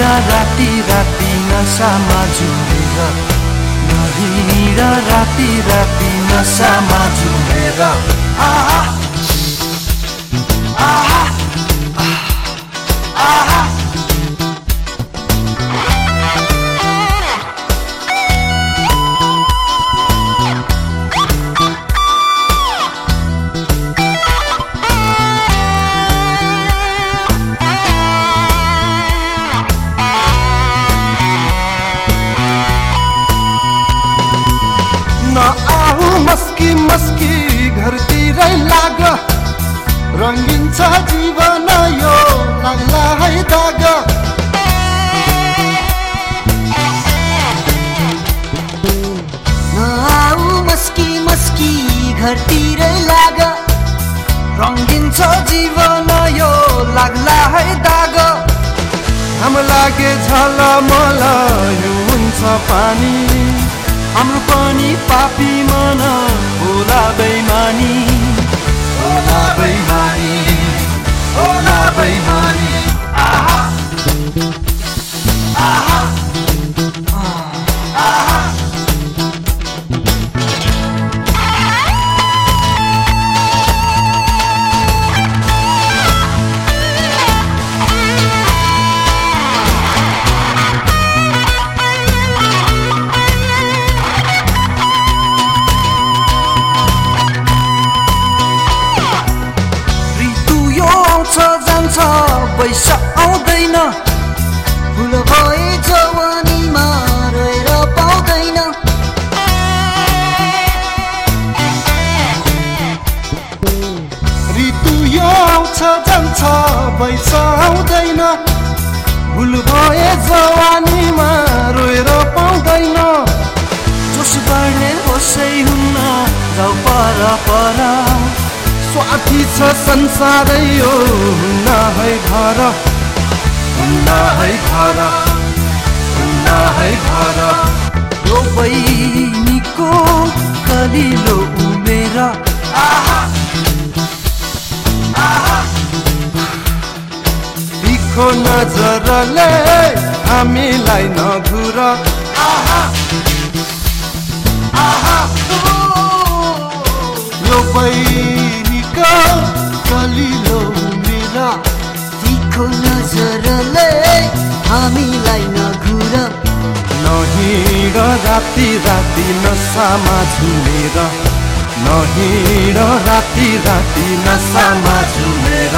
हिँड राति राति नसामा झुमेर नहिँड राति राति नसामा झुमेर छ जीवन यो लाग्ला है दाग मस्की मस्की घरतिरै लाग। छ जीवन यो लाग्ला है दाग। हाम लागे झलमल यो हुन्छ पानी। हाम्रो पनि पापी मन होला बेमानी जान्छ वैश आउँदैन। फुल भए जवानीमा रहेर पाउँदैन। ऋतु यो आउँछ जान्छ वैश आउँदैन। भुल भए जवानीमा रोएर पाउँदैन। जोस बाँड्ने होसै हुन्न जाउ पर पर। स्वार्थी छ संसारै यो हुन्न। घर हुन्न है घर हुन्न है घर यो बहिनीको कलिलो उमेर। नजरले हामीलाई आहा। यो तिखो नजरले हामीलाई नघुर। नहिँड राति राति नसामा झुमेर नहिँड राति राति नसामा झुमेर